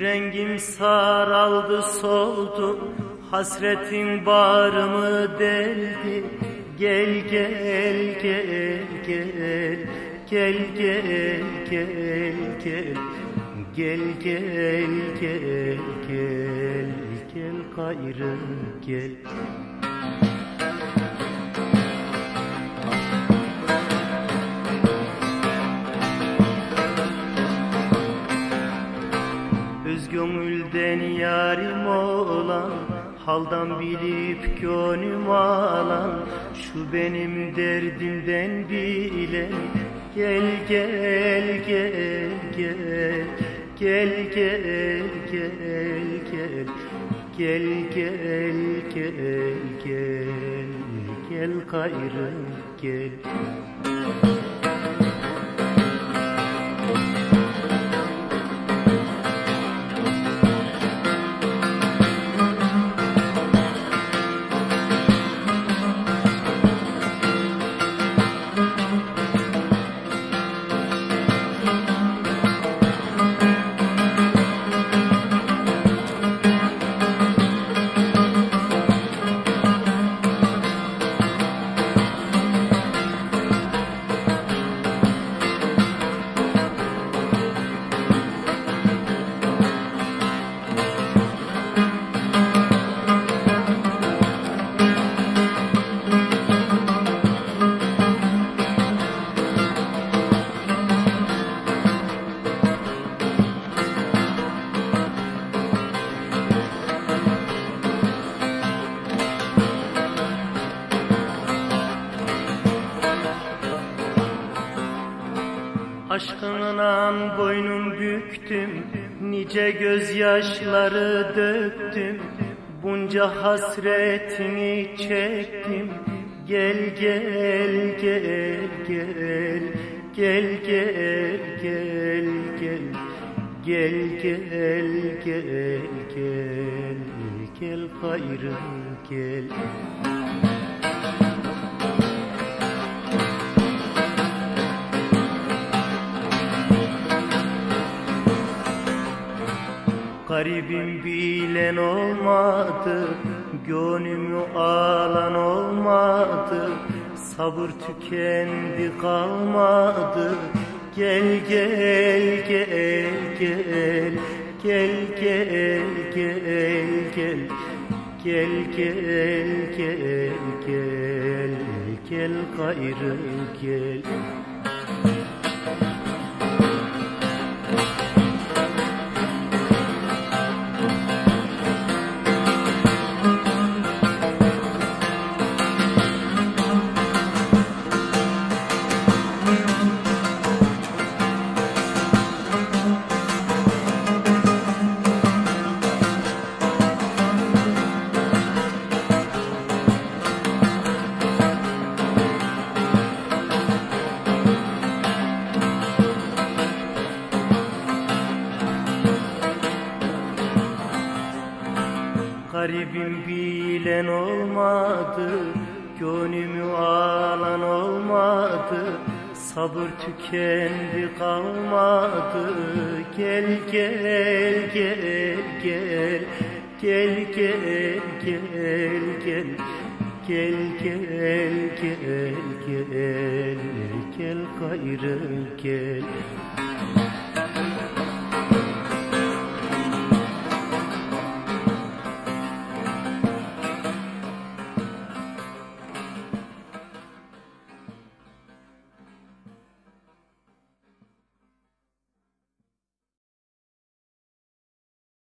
Rengim saraldı soldu. Hasretin bağrımı deldi. Gel gel gel gel Gel gel gel gel. Gel gel gel gel Gel gayrı gel. Özgömülden yarim olan Haldan bilip gönlüm alan Şu benim derdimden bilen Gel gel gel gel Gel gel gel gel Gel gel gel gel Gel gayrı gel Aşkından boynum büktüm Nice gözyaşları döktüm Bunca hasretini çektim Gel gel gel gel Gel gel gel gel Gel gel gel gel Gel gayrı gel Garibim bilen olmadı Gönlümü alan olmadı Sabır tükendi kalmadı Gel gel gel gel Gel gel gel gel Gel gel gel gel Gel gayrı gel Garibim bilen olmadı Gönlümü alan olmadı Sabır tükendi kalmadı Gel gel gel gel Gel gel gel gel Gel gel gel gel Gel gayrı gel